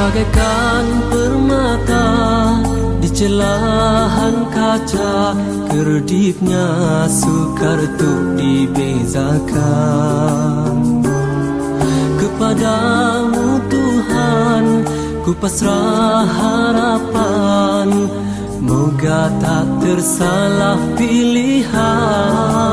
bagaikan permata di celahan kaca kerdipnya sukar untuk dibezakan. Kepadamu Tuhan ku pasrah harapan. Moga tak tersalah pilihan.